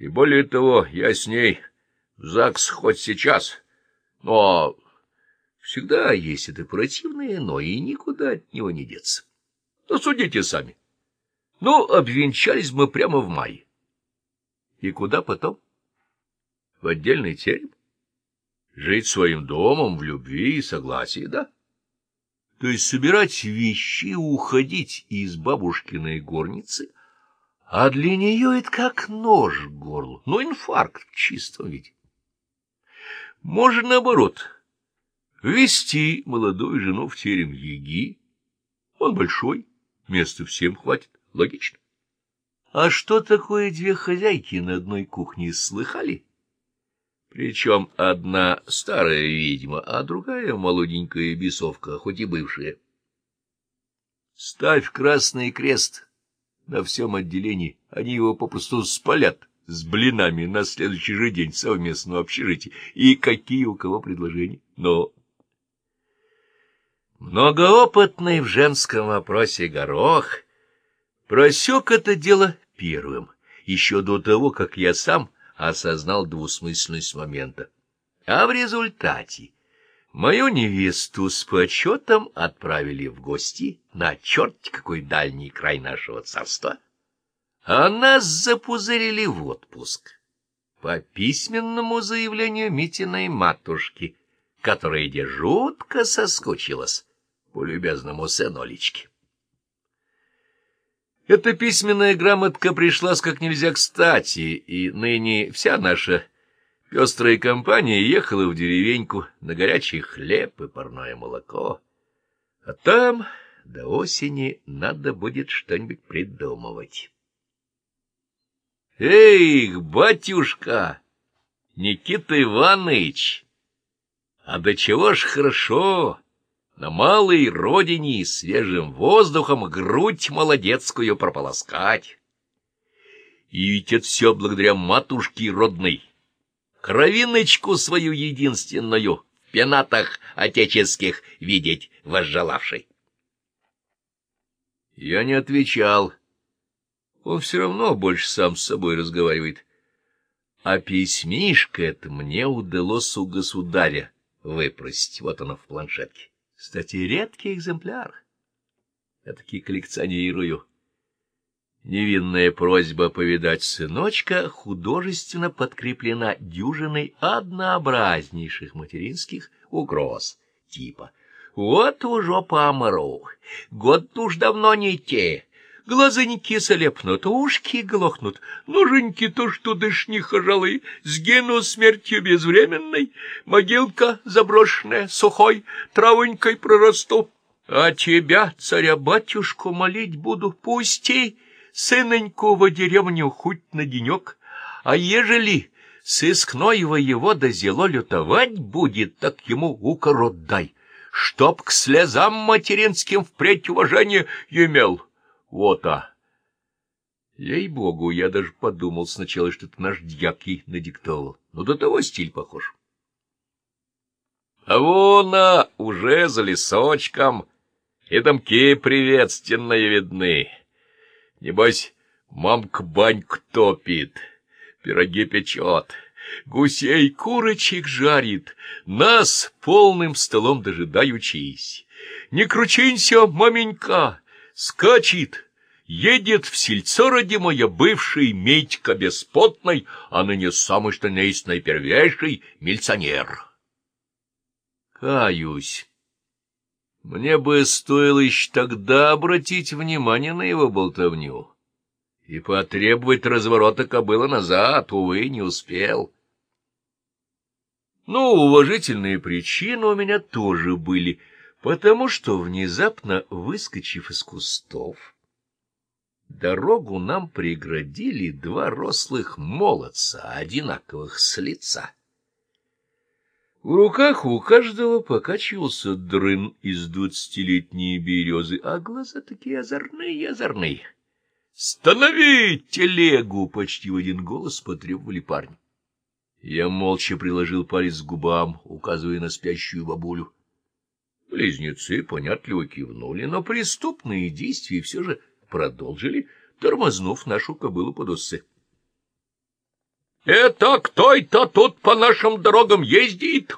И более того, я с ней в ЗАГС хоть сейчас, но всегда есть это противное «но», и никуда от него не деться. Ну, судите сами. Ну, обвенчались мы прямо в мае. И куда потом? В отдельный терем? Жить своим домом в любви и согласии, да? То есть собирать вещи уходить из бабушкиной горницы, а для нее это как нож к горлу, ну, инфаркт в чистом виде. Можно наоборот, ввести молодую жену в терем Еги. Он большой, места всем хватит, логично. А что такое две хозяйки на одной кухне, слыхали? Причем одна старая ведьма, а другая молоденькая бесовка, хоть и бывшая. Ставь красный крест на всем отделении, они его попросту спалят с блинами на следующий же день совместного общежития. И какие у кого предложения? Но... Многоопытный в женском вопросе горох просек это дело первым, еще до того, как я сам осознал двусмысленность момента. А в результате мою невесту с почетом отправили в гости на черт какой дальний край нашего царства, а нас запузырили в отпуск по письменному заявлению Митиной матушки, которая где жутко соскучилась по любезному сынолечке. Эта письменная грамотка пришлась как нельзя кстати, и ныне вся наша пестрая компания ехала в деревеньку на горячий хлеб и парное молоко. А там до осени надо будет что-нибудь придумывать. «Эй, батюшка! Никита Иванович! А до чего ж хорошо!» на малой родине свежим воздухом грудь молодецкую прополоскать. И ведь это все благодаря матушке родной, кровиночку свою единственную в пенатах отеческих видеть возжелавшей. Я не отвечал. Он все равно больше сам с собой разговаривает. А письмишко это мне удалось у государя выпросить. Вот оно в планшетке. Кстати, редкий экземпляр. Я таки коллекционирую. Невинная просьба повидать сыночка художественно подкреплена дюжиной однообразнейших материнских угроз типа. «Вот уже помру, год уж давно не те, глазоньки солепнут, ушки глохнут, ноженьки-то что дышни хожалый, сгину смертью безвременной, могилка заброшенная, сухой, травонькой прорасту. А тебя, царя-батюшку, молить буду, пусти сыноньку во деревню хоть на денек, а ежели сыскной воевода зело лютовать будет, так ему укорот дай, чтоб к слезам материнским впредь уважение имел». Вот а! Ей-богу, я даже подумал сначала, что это наш дьяк ей надиктовал. Ну, до того стиль похож. А вон, а, уже за лесочком, и домки приветственные видны. Небось, мамка баньку топит, пироги печет, гусей курочек жарит, нас полным столом дожидаючись. Не кручинься, маменька! скачет, едет в сельцо родимое бывший Митька Беспотный, а ныне самый что не есть наипервейший милиционер. Каюсь. Мне бы стоило еще тогда обратить внимание на его болтовню и потребовать разворота кобыла назад, увы, не успел. Ну, уважительные причины у меня тоже были — потому что, внезапно выскочив из кустов, дорогу нам преградили два рослых молодца, одинаковых с лица. В руках у каждого покачивался дрын из двадцатилетней березы, а глаза такие озорные-озорные. «Станови телегу!» — почти в один голос потребовали парни. Я молча приложил палец к губам, указывая на спящую бабулю. Близнецы понятливо кивнули, но преступные действия все же продолжили, тормознув нашу кобылу под усы. — Это кто это тут по нашим дорогам ездит?